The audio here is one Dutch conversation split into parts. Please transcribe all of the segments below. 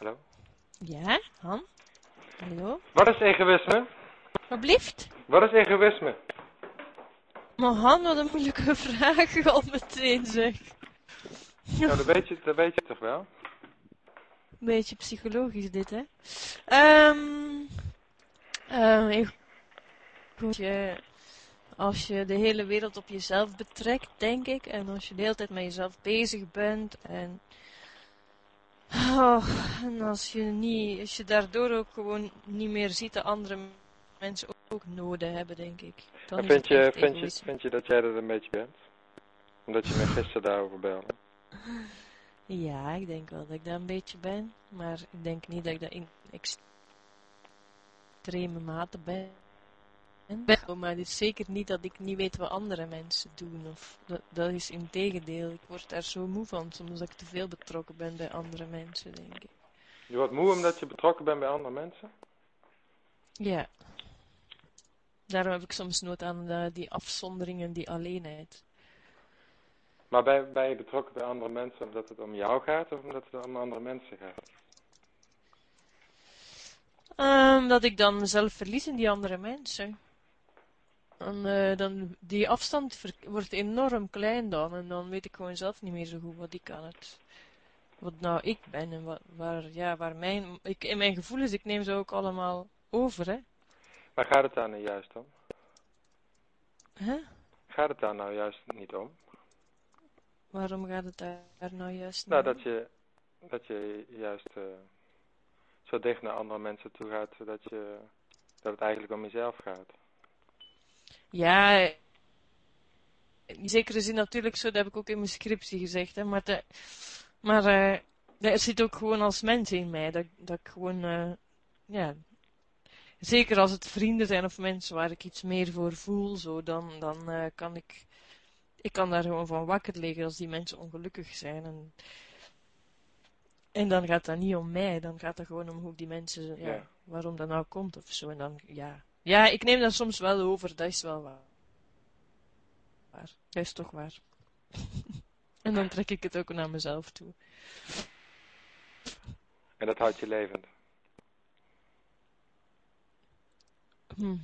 Hallo? Ja, Han? Hallo? Wat is egoïsme? Wat blieft? Wat is egoïsme? Maar Han, wat een moeilijke vraag al meteen zeg. Nou, dat weet je, dat weet je toch wel? Beetje psychologisch dit, hè? Ehm ehm, je, als je de hele wereld op jezelf betrekt, denk ik, en als je de hele tijd met jezelf bezig bent en, oh, en als je niet, als je daardoor ook gewoon niet meer ziet dat andere mensen ook, ook noden hebben, denk ik. Dan En vind je, vind, je, vind je dat jij dat een beetje bent? Omdat je me gisteren daarover belde. Ja, ik denk wel dat ik dat een beetje ben, maar ik denk niet dat ik dat in extreme mate ben. Maar het is zeker niet dat ik niet weet wat andere mensen doen. Of dat, dat is in tegendeel. Ik word daar zo moe van, soms dat ik te veel betrokken ben bij andere mensen, denk ik. Je wordt moe omdat je betrokken bent bij andere mensen? Ja. Daarom heb ik soms nood aan eh, die afzondering en die alleenheid. Maar ben, ben je betrokken bij andere mensen omdat het om jou gaat of omdat het om andere mensen gaat? Ehm, dat ik dan mezelf verlies in die andere mensen. En, eh, dan, die afstand wordt enorm klein dan. En dan weet ik gewoon zelf niet meer zo goed wat ik aan het... Wat nou ik ben en wat, waar, ja, waar mijn... Ik, in mijn gevoelens, ik neem ze ook allemaal over, hè. Waar gaat het daar nou juist om? Huh? Gaat het daar nou juist niet om? Waarom gaat het daar nou juist Nou, niet dat je, dat je juist eh, zo dicht naar andere mensen toe gaat, zodat je, dat het eigenlijk om jezelf gaat. Ja, in zekere zin natuurlijk zo, dat heb ik ook in mijn scriptie gezegd, hè, maar, de, maar eh, er zit ook gewoon als mens in mij, dat, dat ik gewoon, eh, ja, zeker als het vrienden zijn of mensen waar ik iets meer voor voel, zo, dan, dan eh, kan ik, ik kan daar gewoon van wakker liggen als die mensen ongelukkig zijn en, en dan gaat dat niet om mij, dan gaat het gewoon om hoe die mensen, ja, Ja. waarom dat nou komt of zo, en dan, ja. Ja, ik neem dat soms wel over, dat is wel waar. waar. Dat is toch waar. en dan trek ik het ook naar mezelf toe. En dat houdt je levend. Hm.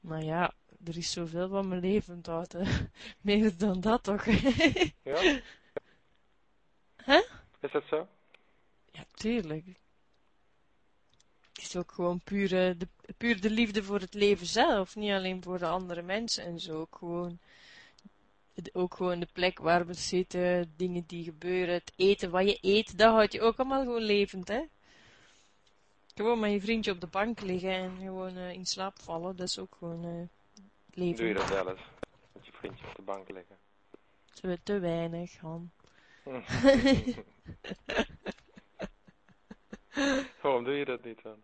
Maar ja, er is zoveel van mijn leven houdt, hè. Meer dan dat toch? Ja? Hè? Is dat zo? Ja, tuurlijk. Het is ook gewoon puur, eh, de, puur de liefde voor het leven zelf. Niet alleen voor de andere mensen en zo. Ook gewoon, ook gewoon de plek waar we zitten, dingen die gebeuren, het eten wat je eet, dat houdt je ook allemaal gewoon levend, hè. Gewoon met je vriendje op de bank liggen en gewoon eh, in slaap vallen, dat is ook gewoon eh levend. Doe je dat wel eens? Met je vriendje op de bank liggen. Te, te weinig, Han. Waarom doe je dat niet dan?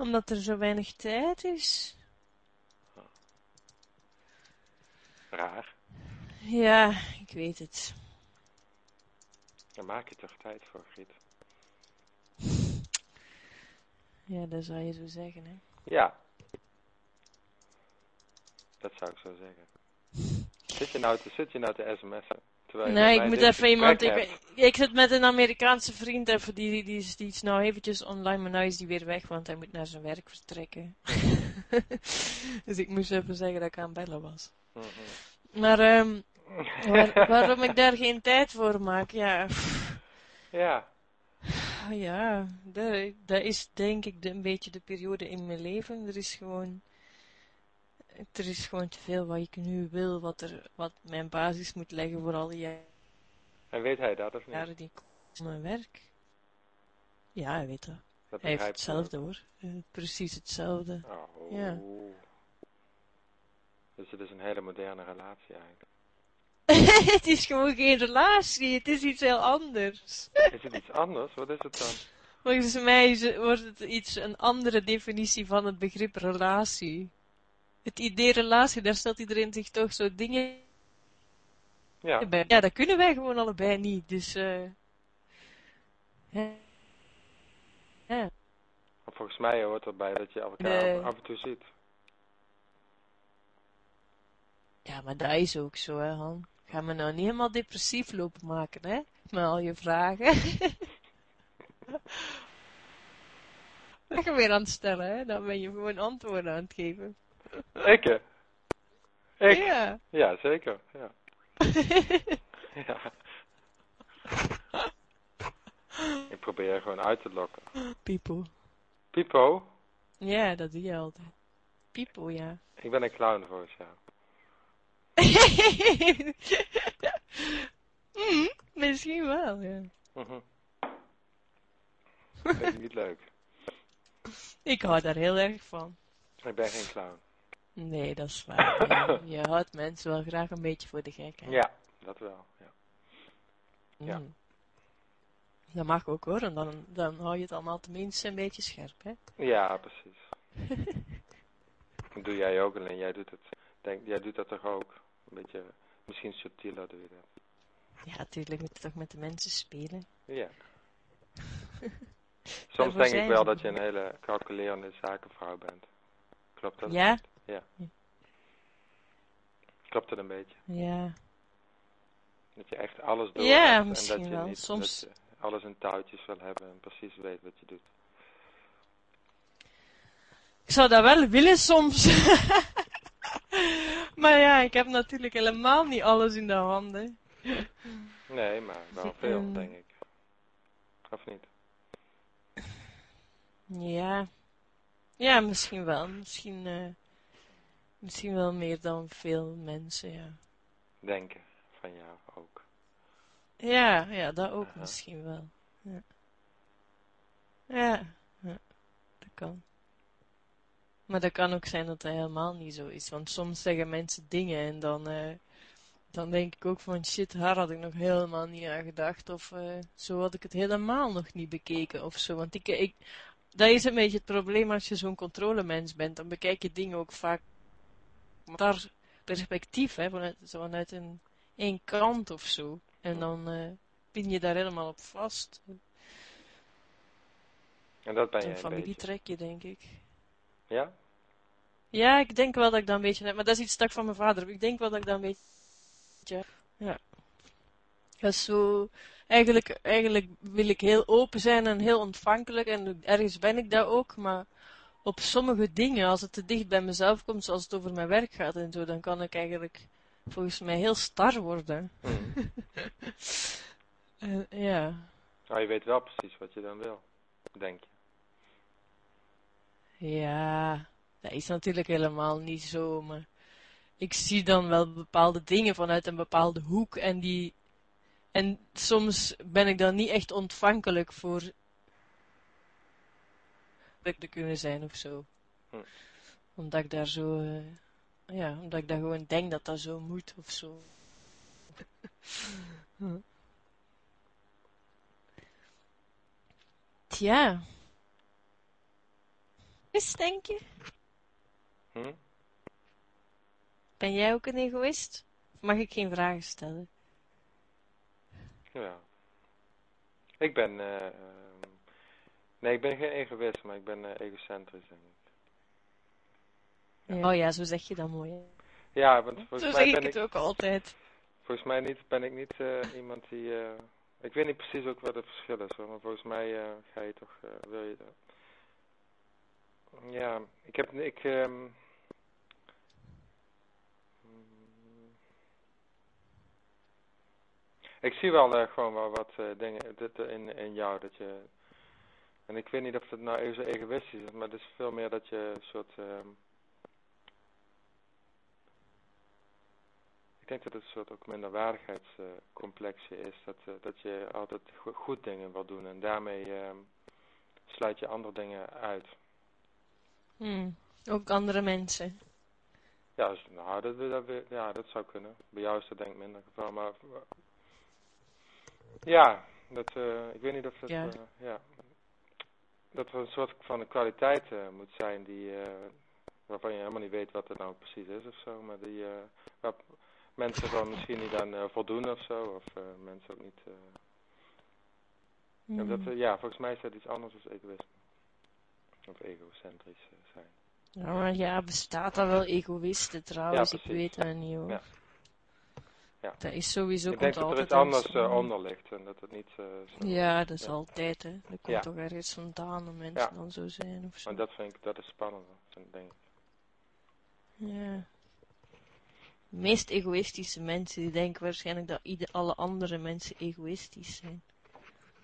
Omdat er zo weinig tijd is. Raar. Ja, ik weet het. Daar maak je toch tijd voor, Griet? Ja, dat zou je zo zeggen, hè. Ja. Dat zou ik zo zeggen. Zit je nou te, zit je nou te sms'en? Nee, ik moet dit even iemand. Ik, ik zit met een Amerikaanse vriend even, die, die, die, is, die is nou eventjes online, maar nu is die weer weg, want hij moet naar zijn werk vertrekken. dus ik moest even zeggen dat ik aan het bellen was. Mhm. Maar ehm, waar- waarom ik daar geen tijd voor maak, ja. Ja. ja, dat, dat is denk ik de, een beetje de periode in mijn leven. Er is gewoon. Er is gewoon te veel wat ik nu wil, wat, er, wat mijn basis moet leggen voor al die jaren. En weet hij dat of niet? jaren die ik mijn werk. Ja, hij weet dat. dat Hij heeft hetzelfde hoor. Eh, precies hetzelfde. Oh. Ja. Dus het is een hele moderne relatie eigenlijk. het is gewoon geen relatie, het is iets heel anders. Is het iets anders? Wat is het dan? Volgens mij wordt het iets, een andere definitie van het begrip relatie. Het idee relatie, daar stelt iedereen zich toch zo dingen Ja. bij. Ja, dat kunnen wij gewoon allebei niet, dus eh ja. volgens mij hoort erbij dat je elkaar Nee. af, en toe ziet. Ja, maar dat is ook zo, hè, Han. Ga me nou niet helemaal depressief lopen maken, hè? Met al je vragen. Dat je weer aan het stellen, hè? Dan ben je gewoon antwoorden aan het geven. Ik? Ik? Ja. Ja, zeker. Ja. ja. Ik probeer je gewoon uit te lokken. Pipo. Pipo, Ja, dat doe je altijd. Pipo, ja. ik ben een clown volgens jou. Hm, misschien wel, ja. Vind ik niet leuk. Ik hou daar heel erg van. Ik ben geen clown. Nee, dat is waar. Je houdt mensen wel graag een beetje voor de gek, hè? Ja, dat wel. Ja. ja. Mm. Dat mag ook hoor, en dan, dan hou je het allemaal tenminste een beetje scherp, hè? Ja, precies. Dat doe jij ook, alleen jij doet het. Denk, jij doet dat toch ook? Een beetje, misschien subtieler doe je dat. Ja, natuurlijk moet je toch met de mensen spelen. Ja. Soms denk ik wel dat je een hele calculerende zakenvrouw bent. Klopt dat? Ja? Klopt dat een beetje? Ja. Dat je echt alles door Ja, hebt en misschien dat je wel. niet Soms- dat je alles in touwtjes wil hebben en precies weet wat je doet. Ik zou dat wel willen soms. maar ja, ik heb natuurlijk helemaal niet alles in de handen. Nee, maar wel veel, Ehm. denk ik. Of niet? Ja. Ja, misschien wel. Misschien, eh, misschien wel meer dan veel mensen, ja. Denken van jou ook. Ja, ja, dat ook misschien wel. Ja. Ja, ja, dat kan. Maar dat kan ook zijn dat dat helemaal niet zo is. Want soms zeggen mensen dingen en dan, eh, dan denk ik ook van shit, daar had ik nog helemaal niet aan gedacht. Of eh, zo had ik het helemaal nog niet bekeken of zo. Want ik, ik, dat is een beetje het probleem als je zo'n controlemens bent. Dan bekijk je dingen ook vaak daar perspectief, hè, vanuit, zo vanuit een één kant of zo. En dan eh pin je daar helemaal op vast. En dat ben een beetje. familietrekje, denk ik. Ja? Ja, ik denk wel dat ik dat een beetje heb. Maar dat is iets dat ik van mijn vader heb. Ik denk wel dat ik dat een beetje. Ja. Dat is zo... Eigenlijk, eigenlijk wil ik heel open zijn en heel ontvankelijk. En ergens ben ik dat ook. Maar op sommige dingen, als het te dicht bij mezelf komt, zoals het over mijn werk gaat en zo, dan kan ik eigenlijk volgens mij heel star worden. En, ja. Nou, je weet wel precies wat je dan wil. Denk je. Ja, dat is natuurlijk helemaal niet zo, maar ik zie dan wel bepaalde dingen vanuit een bepaalde hoek en die en soms ben ik dan niet echt ontvankelijk voor te kunnen zijn of zo. Hm. Omdat ik daar zo, eh, ja, omdat ik daar gewoon denk dat dat zo moet of zo. Hm. Tja. Is denk je? Hm? Ben jij ook een egoïst? Of mag ik geen vragen stellen? Ja. Ik ben, eh, ehm, nee, ik ben geen egoïst, maar ik ben eh, egocentrisch, denk ik. Oh ja, zo zeg je dat mooi. hè? Ja, want Zo volgens zeg mij ik ben het ik, ook altijd. volgens mij niet, ben ik niet eh, iemand die, eh, ik weet niet precies ook wat het verschil is hoor, maar volgens mij eh, ga je toch, eh, wil je dat. Ja, ik heb, ik, ehm, mm, ik zie wel eh, gewoon wel wat eh, dingen dit, in, in jou, dat je, en ik weet niet of het nou even zo egoïstisch is, maar het is veel meer dat je een soort, ehm, ik denk dat het een soort ook minderwaardigheidscomplexje is, dat, eh, dat je altijd go- goed dingen wil doen en daarmee ehm, sluit je andere dingen uit. Hmm. Ook andere mensen. Ja, dus, nou, dat, dat, ja, dat zou kunnen. Bij jou is dat denk ik minder geval, maar... Ja, dat, eh, ik weet niet of dat... Ja. eh, ja. Dat er een soort van kwaliteit eh, moet zijn die... eh, waarvan je helemaal niet weet wat het nou precies is of zo, maar die... eh, waar mensen dan misschien niet aan voldoen of zo, of mensen ook niet... en dat, Hmm. ja, volgens mij is dat iets anders dan egoïsme. Of egocentrisch zijn. Ja, maar ja, bestaat dat wel egoïsten trouwens? Ja, ik weet dat niet hoor. Ja. Ja. Dat is sowieso Ik denk komt dat er iets anders eh, onder ligt en dat het niet zo... Ja, dat is Ja. altijd, hè. Dat komt Ja. toch ergens vandaan dat mensen Ja. dan zo zijn of zo. Maar dat vind ik, dat is spannender, vind- denk ik. Ja. De meest egoïstische mensen die denken waarschijnlijk dat ieder, alle andere mensen egoïstisch zijn.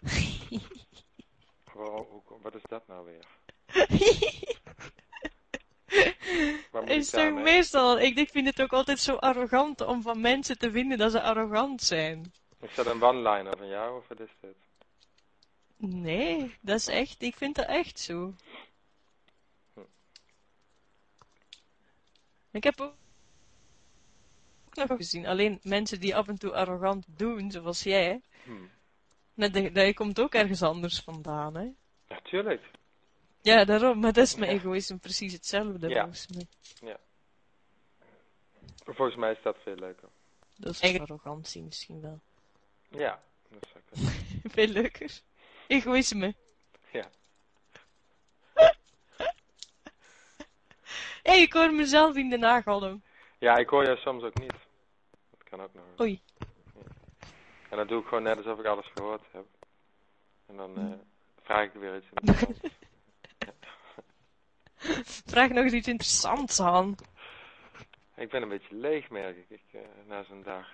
Waarom- hoe- wat is dat nou weer? Is toch meestal, ik vind het ook altijd zo arrogant om van mensen te vinden dat ze arrogant zijn. Is dat een one-liner van jou of wat is dit? Nee, dat is echt, ik vind dat echt zo. Ik heb ook nog gezien, alleen mensen die af en toe arrogant doen, zoals jij, Hm. komt ook ergens anders vandaan, hè. Natuurlijk. Ja, daarom, maar dat is met Ja. egoïsme precies hetzelfde, Ja. volgens mij. Volgens mij is dat veel leuker. Dat is eigenlijk arrogantie misschien wel. Ja, dat zou kunnen. Veel leuker. Egoïsme. Ja. Hé, hey, ik hoor mezelf in de nagalm. Ja, ik hoor jou soms ook niet. Dat kan ook nog. Oei. En dan doe ik gewoon net alsof ik alles gehoord heb. En dan eh, vraag ik weer iets interessants. Vraag nog eens iets interessants aan. ik ben een beetje leeg, merk ik, ik eh, na zo'n dag.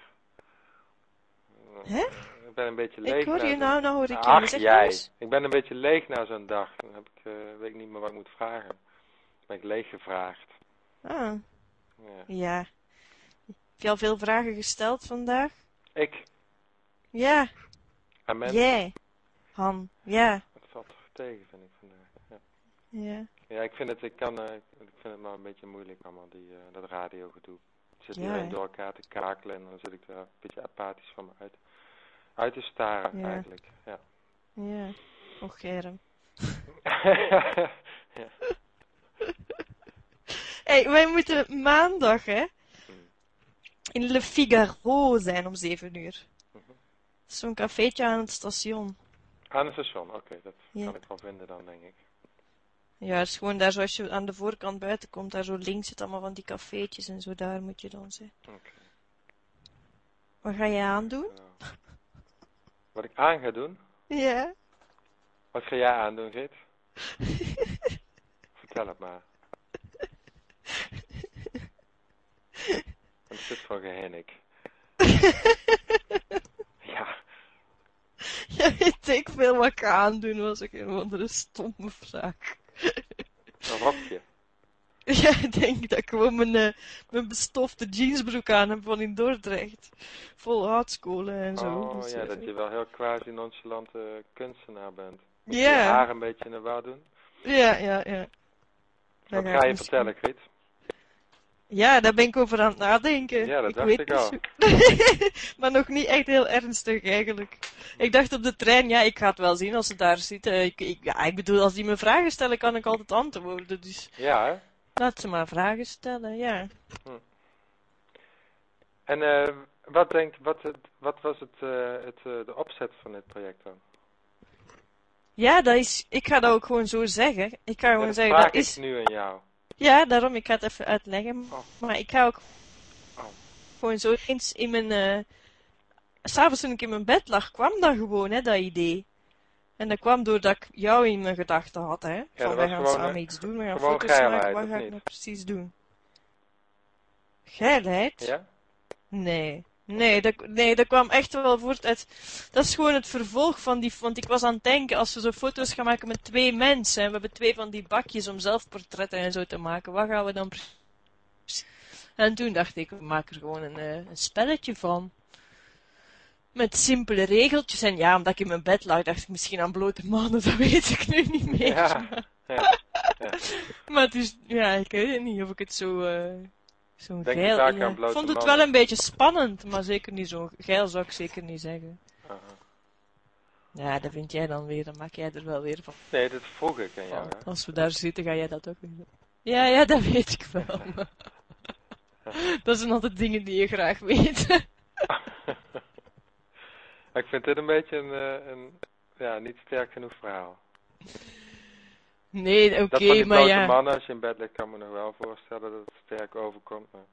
Hè? Ik ben een beetje leeg. Ik hoor je nou, nou hoor ik je. Ach, Zeg jij. eens. Ik ben een beetje leeg na zo'n dag. Dan heb ik, eh, weet ik niet meer wat ik moet vragen. Dan ben ik leeg gevraagd. Ah, Ja. ja. Heb je al veel vragen gesteld vandaag? Ik, Ja, mensen. jij. Han, ja. Het valt toch tegen, vind ik vandaag. Ja. Ja. Ja, ik vind het, ik kan, eh, ik vind het maar een beetje moeilijk allemaal, die, eh, dat radiogedoe. Ik zit iedereen door elkaar te kakelen en dan zit ik er een beetje apathisch van me uit, uit te staren Ja. eigenlijk. Ja. Ja. Och, ja. Hé, hey, wij moeten maandag, hè? Hmm. In Le Figaro zijn om 7 uur. Mhm. Zo'n cafeetje aan het station. Aan het station, oké, dat kan ik wel vinden dan, denk ik. Ja, het is gewoon daar zoals je aan de voorkant buiten komt, daar zo links zit allemaal van die cafeetjes en zo, daar moet je dan zijn. Oké. Wat ga je aandoen? Ja. Wat ik aan ga doen? Ja. Wat ga jij aandoen, Grit? Vertel het maar. Wat is dit voor gehinnik? Ja, Ja, weet ik veel wat ik aandoen, was ik een of andere stomme vraag. Ja, ik denk dat ik gewoon mijn, eh, mijn bestofte jeansbroek aan heb van in Dordrecht. Vol houtskolen en zo. Oh dus, ja, dat je wel heel quasi nonchalante kunstenaar bent. Ja. je haar een beetje in de war doen? Ja, ja, ja. Wat ga je misschien- vertellen, Griet? Ja, daar ben ik over aan het nadenken. Ja, dat ik dacht weet ik niet al. maar nog niet echt heel ernstig eigenlijk. Ik dacht op de trein, ja, ik ga het wel zien als ze daar zitten. Ik, ik, ja, ik bedoel, als die me vragen stellen, kan ik altijd antwoorden. Dus Ja, hè? Laat ze maar vragen stellen, ja. En eh, wat, denkt, wat, het, wat was het, eh, het, eh, de opzet van dit project dan? Ja, dat is, ik ga dat ook gewoon zo zeggen. Ik ga gewoon dat zeggen, dat is, nu aan jou. ja, daarom, ik ga het even uitleggen. Oh. Maar ik ga ook Oh. gewoon zo eens in mijn, eh s'avonds toen ik in mijn bed lag, kwam dat gewoon, hè, dat idee. En dat kwam doordat ik jou in mijn gedachten had, hè. Van, wij gaan samen eh, iets doen, we gaan foto's maken, wat ga ik nou precies doen? Geilheid? Ja? Nee. Nee dat, nee, dat kwam echt wel voort uit... Dat is gewoon het vervolg van die... Want ik was aan het denken, als we zo foto's gaan maken met twee mensen, en we hebben twee van die bakjes om zelfportretten en zo te maken, wat gaan we dan precies... En toen dacht ik, we maken er gewoon een, eh, een spelletje van. Met simpele regeltjes. En ja, omdat ik in mijn bed lag, dacht ik misschien aan blote mannen, dat weet ik nu niet meer. Ja. ja. Maar het is, ja, ik weet niet of ik het zo, eh zo Denk je geil... Ik vond het mannen? wel een beetje spannend, maar zeker niet zo geil zou ik zeker niet zeggen. Aha. Ja, dat vind jij dan weer, dan maak jij er wel weer van. Nee, dat vroeg ik aan jou. Hè? Als we daar zitten, ga jij dat ook weer doen. Ja, ja, dat weet ik wel. dat zijn altijd dingen die je graag weet. Maar ik vind dit een beetje een, eh, een ja, niet sterk genoeg verhaal. nee, oké, dat van die maar ja. mannen, als je in bed ligt, kan me nog wel voorstellen dat het sterk overkomt. Maar...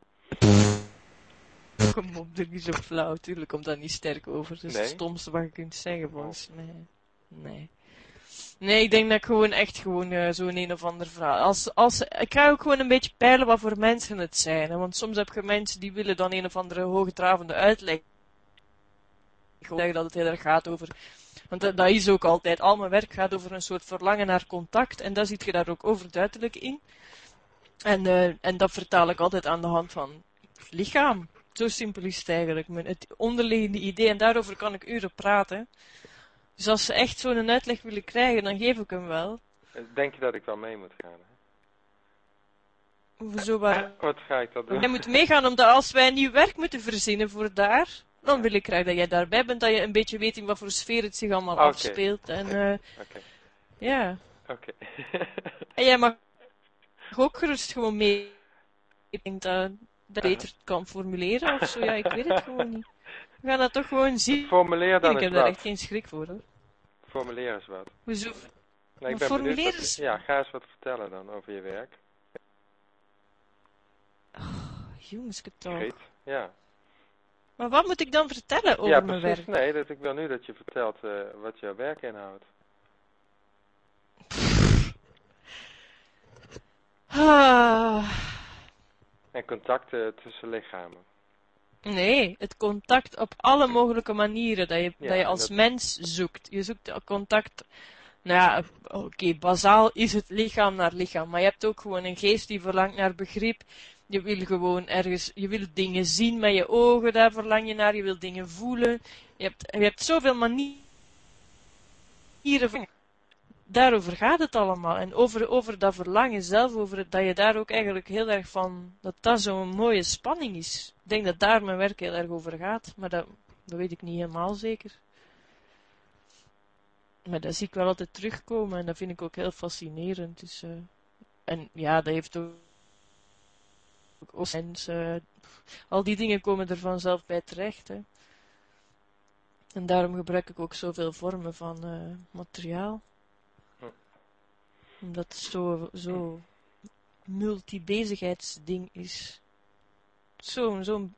Kom op, dat is zo flauw. Tuurlijk komt dat niet sterk over. Dat is Nee? het stomste wat je kunt zeggen, volgens mij. Nee. Nee, ik denk dat ik gewoon echt gewoon eh, zo'n een of ander verhaal. Als, als, ik ga ook gewoon een beetje peilen wat voor mensen het zijn. Hè? Want soms heb je mensen die willen dan een of andere hoogdravende uitleg. Gewoon zeggen dat het heel erg gaat over. Want dat, dat is ook altijd. Al mijn werk gaat over een soort verlangen naar contact. En daar ziet je daar ook overduidelijk in. En, eh, en dat vertaal ik altijd aan de hand van het lichaam. Zo simpel is het eigenlijk. Het onderliggende idee. En daarover kan ik uren praten. Dus als ze echt zo'n uitleg willen krijgen, dan geef ik hem wel. Denk je dat ik wel mee moet gaan? Hè? Hoezo waar... Wat ga ik dat doen? Jij moet meegaan, omdat als wij nieuw werk moeten verzinnen voor daar, dan wil ik graag dat jij daarbij bent, dat je een beetje weet in wat voor sfeer het zich allemaal afspeelt. En Oké, ja. oké. En jij mag ook gerust gewoon mee. Ik denk dat dat beter kan formuleren of zo. Ja, ik weet het gewoon niet. We gaan dat toch gewoon zien. Formuleer dan Ik heb daar echt geen schrik voor hoor. Formuleer eens wat. Hoezo? Nee, Maar ik ben formuleer wat- Ja, ga eens wat vertellen dan over je werk. Jongens, toch. Ja. Maar wat moet ik dan vertellen over ja, mijn precies. werk? Nee, dat, ik wil nu dat je vertelt eh, wat jouw werk inhoudt. Ah. En contacten tussen lichamen. Nee, het contact op alle mogelijke manieren dat je, Ja, dat je als dat- mens zoekt. Je zoekt contact. Nou ja, oké, bazaal is het lichaam naar lichaam. Maar je hebt ook gewoon een geest die verlangt naar begrip. Je wil gewoon ergens, je wil dingen zien met je ogen, daar verlang je naar. Je wil dingen voelen. Je hebt, je hebt zoveel manieren. Daarover gaat het allemaal. En over, over dat verlangen zelf, over het, dat je daar ook eigenlijk heel erg van, dat dat zo'n mooie spanning is. Ik denk dat daar mijn werk heel erg over gaat, maar dat, dat weet ik niet helemaal zeker. Maar dat zie ik wel altijd terugkomen en dat vind ik ook heel fascinerend. Dus, eh, en ja, dat heeft ook. Eh, al die dingen komen er vanzelf bij terecht. Hè. En daarom gebruik ik ook zoveel vormen van eh, materiaal. Hm. Omdat het zo, zo multibezigheidsding is. Zo'n, zo'n,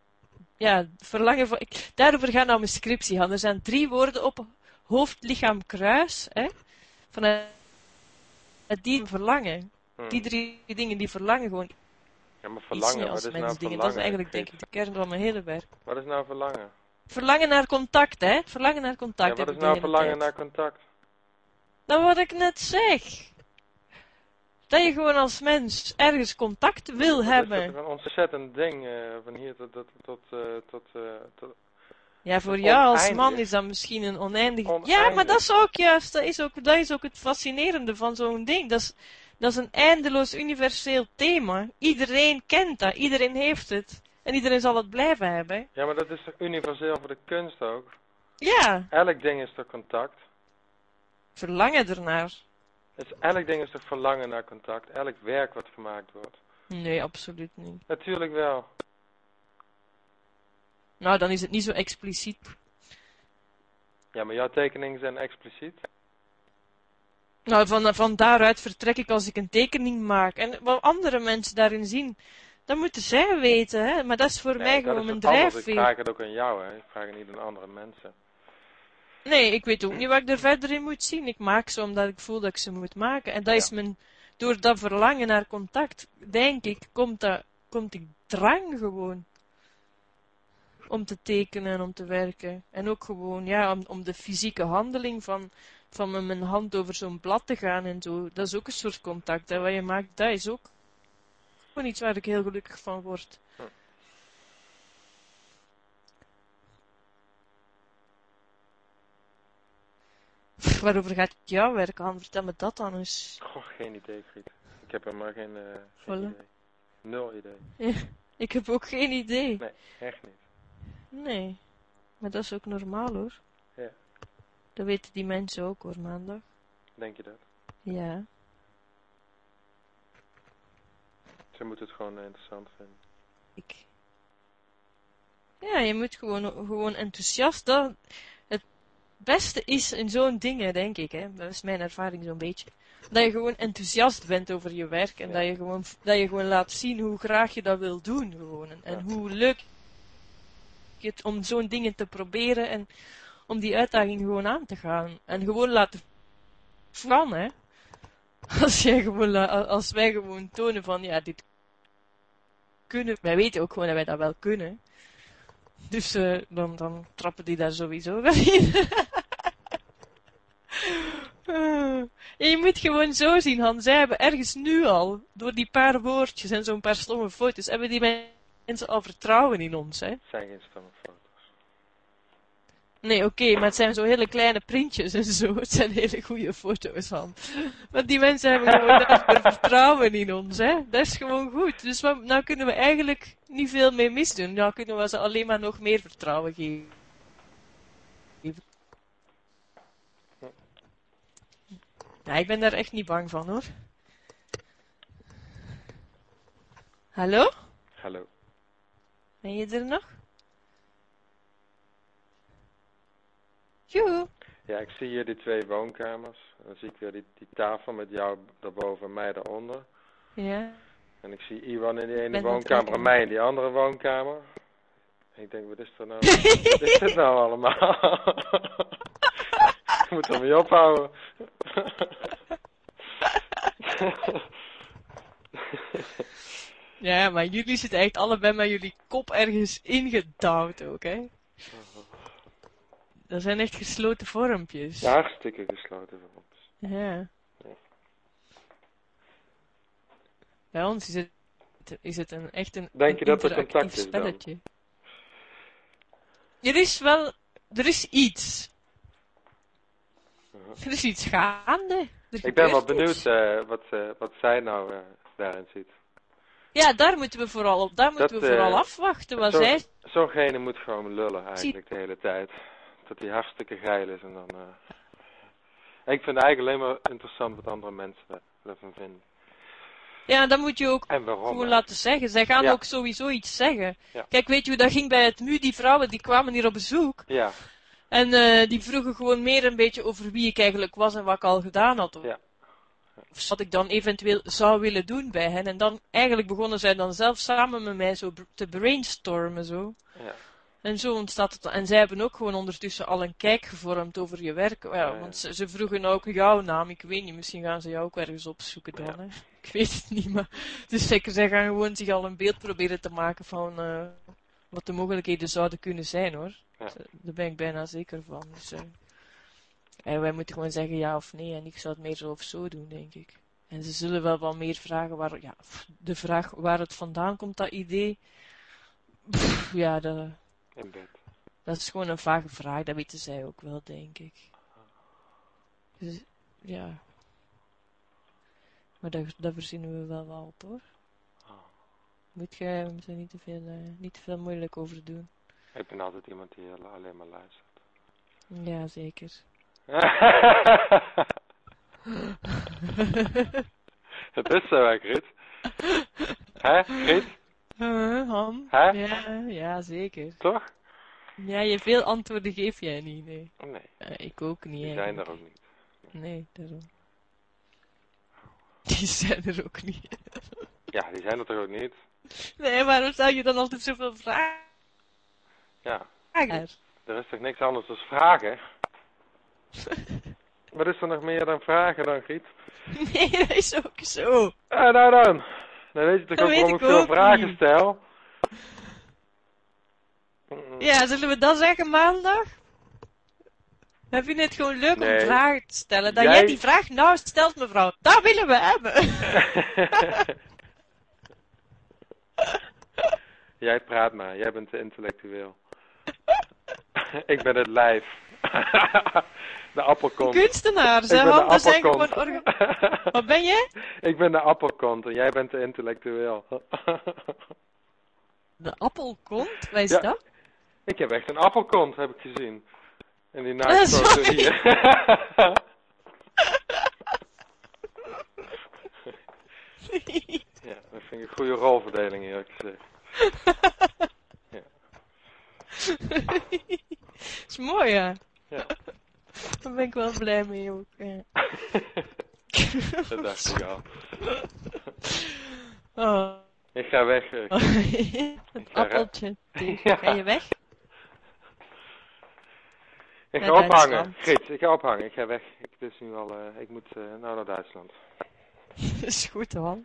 ja, verlangen van, ik, daarover gaat nou mijn scriptie gaan. Er zijn drie woorden op hoofd, lichaam, kruis, hè. Vanuit die verlangen. Hm. Die drie dingen die verlangen gewoon Ja, maar iets verlangen, wat is nou verlangen? Dat is eigenlijk denk ik de kern van mijn hele werk. Wat is nou verlangen? Verlangen naar contact, hè. Verlangen naar contact ja, wat is nou verlangen tijd. naar contact? Dat wat ik net zeg. Dat je gewoon als mens ergens contact wil hebben. is dat een ontzettend ding, eh, van hier tot, tot, tot, eh, tot, eh, tot... Ja, voor Oneindig. jou als man is dat misschien een oneindig... Ja, maar dat is ook juist, dat is ook, dat is ook het fascinerende van zo'n ding. Dat is, dat is een eindeloos universeel thema. Iedereen kent dat, iedereen heeft het. En iedereen zal het blijven hebben. Ja, maar dat is toch universeel voor de kunst ook? Ja, Elk ding is toch contact? verlangen ernaar. Dus elk ding is toch verlangen naar contact? Elk werk wat gemaakt wordt? Nee, absoluut niet. Natuurlijk wel. Nou, dan is het niet zo expliciet. Ja, maar jouw tekeningen zijn expliciet. Nou, van, van daaruit vertrek ik als ik een tekening maak. En wat andere mensen daarin zien, dat moeten zij weten, hè. Maar dat is voor Nee, mij gewoon is mijn anders. Ik drijfveer. vraag het ook aan jou, hè. Ik vraag het niet aan andere mensen. Nee, ik weet ook niet wat ik er verder in moet zien. Ik maak ze omdat ik voel dat ik ze moet maken. En dat is mijn, door dat verlangen naar contact, denk ik, komt, dat, komt die drang gewoon. Om te tekenen en om te werken. En ook gewoon, ja, om, om de fysieke handeling van, van met mijn hand over zo'n blad te gaan en zo. Dat is ook een soort contact. Hè. Wat je maakt, dat is ook gewoon iets waar ik heel gelukkig van word. Hm. Pff, Waarover gaat jouw werk aan? Vertel me dat dan eens. Goh, geen idee, Griet. Ik heb helemaal geen, eh geen Voilà. idee. Nul idee. Ik heb ook geen idee. Nee, echt niet. Nee. Maar dat is ook normaal hoor. Dat weten die mensen ook hoor, maandag. Denk je dat? Ja. Ze moeten het gewoon interessant vinden. Ik. Ja, je moet gewoon, gewoon enthousiast. Dat, het beste is in zo'n dingen, denk ik, hè. Dat is mijn ervaring zo'n beetje. Dat je gewoon enthousiast bent over je werk. En Ja. dat, je gewoon, dat je gewoon laat zien hoe graag je dat wil doen. Gewoon. En, Ja. hoe leuk het om zo'n dingen te proberen en om die uitdaging gewoon aan te gaan. En gewoon laten van, hè. Als, jij gewoon, als wij gewoon tonen van, ja, dit kunnen, wij weten ook gewoon dat wij dat wel kunnen. Dus eh, dan, dan trappen die daar sowieso wel in. Je moet gewoon zo zien, Han. Zij hebben ergens nu al, door die paar woordjes en zo'n paar stomme foto's, hebben die mensen al vertrouwen in ons, hè. Zijn geen stomme foto's. Nee, oké, maar het zijn zo hele kleine printjes en zo. Het zijn hele goede foto's van. Maar die mensen hebben gewoon vertrouwen in ons, hè. Dat is gewoon goed. Dus wat, nou kunnen we eigenlijk niet veel meer misdoen. Nou kunnen we ze alleen maar nog meer vertrouwen geven. Ja, ik ben daar echt niet bang van, hoor. Hallo? Hallo. Ben je er nog? Joe. Ja, ik zie hier die twee woonkamers. Dan zie ik weer die, die tafel met jou daarboven en mij daaronder. Ja. En ik zie Iwan in die ene woonkamer en mij in die andere woonkamer. En ik denk, wat is er nou? wat is dit nou allemaal? ik moet ermee ophouden. Ja, maar jullie zitten echt allebei met jullie kop ergens ingedouwd ook, hè? Dat zijn echt gesloten vormpjes. ja, hartstikke gesloten ons. Ja. Bij ons is het, is het een, echt een, Denk je een dat er contact is dan? spelletje. Er is wel, er is iets. Uh-huh. Er is iets gaande. Er Ik ben wel benieuwd eh, wat, eh, wat zij nou eh, daarin ziet. Ja, daar moeten we vooral op, daar moeten Dat, we vooral afwachten. Wat Zo- zij Zo'ngene moet gewoon lullen eigenlijk de hele tijd. Dat hij hartstikke geil is en dan... eh, Ik vind eigenlijk alleen maar interessant wat andere mensen er- ervan vinden. Ja, dan moet je ook waarom. gewoon laten zeggen. Zij gaan Ja. ook sowieso iets zeggen. Ja. Kijk, weet je hoe dat ging bij het MU? Die vrouwen die kwamen hier op bezoek. Ja, En eh, die vroegen gewoon meer een beetje over wie ik eigenlijk was en wat ik al gedaan had. Ja. Of wat ik dan eventueel zou willen doen bij hen. En dan eigenlijk begonnen zij dan zelf samen met mij zo te brainstormen. Zo. ja. En zo ontstaat het. En zij hebben ook gewoon ondertussen al een kijk gevormd over je werk. Ja, ja. Want ze, ze vroegen ook jouw naam. Ik weet niet, misschien gaan ze jou ook ergens opzoeken dan. Ja. Hè? Ik weet het niet, maar. Dus zeker, zij gaan gewoon zich al een beeld proberen te maken van eh, wat de mogelijkheden zouden kunnen zijn hoor. Eh, Daar ben ik bijna zeker van. Dus, eh, en wij moeten gewoon zeggen ja of nee. En ik zou het meer zo of zo doen, denk ik. En ze zullen wel wat meer vragen waar, ja, de vraag waar het vandaan komt, dat idee. Pff, ja, dat, In bed. dat is gewoon een vage vraag, dat weten zij ook wel, denk ik. Dus, ja. Maar daar, daar verzinnen we wel wat op, hoor. Oh. Moet je er niet te veel, eh, niet te veel moeilijk over doen. Ik ben altijd iemand die al- alleen maar luistert. Ja, zeker. Het is zo, hè, Griet? Hè, Griet? Huh, Han? Hè? Ja, ja, zeker. Toch? Ja, je veel antwoorden geef jij niet, nee. Nee, Eh, ik ook niet, die zijn er ook niet. Nee, daarom. Die zijn er ook niet. Ja, die zijn er toch ook niet? Nee, waarom stel je dan altijd zoveel vragen? Ja, Er. er is toch niks anders dan vragen? Wat is er nog meer dan vragen dan, Griet? Nee, dat is ook zo. Ah, nou dan. Dan weet je toch Dat ook waarom ik veel vragen niet. stel? Ja, zullen we dat zeggen maandag? Heb je het gewoon leuk Nee. om vragen te stellen? Dat Jij- jij die vraag nou stelt, mevrouw. Dat willen we hebben. Jij praat maar, jij bent te intellectueel. ik ben het lijf. de appelkont. Kunstenaars, hè, ik ben de Han? Dat zijn gewoon orga- Wat ben je? ik ben de appelkont en jij bent te intellectueel. De appelkont? Wat is Ja. dat? ik heb echt een appelkont, heb ik gezien. In die naaktfoto hier. ja, dat vind ik een goede rolverdeling eerlijk gezegd. is mooi, ja. Ja. Daar ben ik wel blij mee ook. Ja. dat dacht ik al. Oh. Ik ga weg. eh. het ga appeltje. Ja. Ga je weg? Ik Naar ga ophangen. Frits, ik ga ophangen. Ik ga weg. Ik, het is nu al, eh, ik moet eh, nou naar Duitsland. is goed hoor.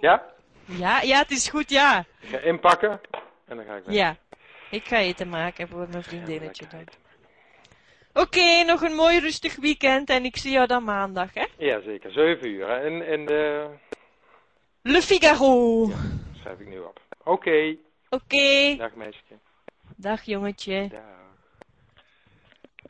Ja? Ja, ja, het is goed, ja. Ik ga inpakken en dan ga ik weg. Ja. Ik ga eten maken voor mijn Ja, vriendinnetje lekker Oké, nog een mooi rustig weekend en ik zie jou dan maandag, hè? Ja, zeker. 7 uur. hè. En, en de... Le Figaro. schrijf ik nu op. Oké. Oké. Dag meisje. Dag jongetje. Dag.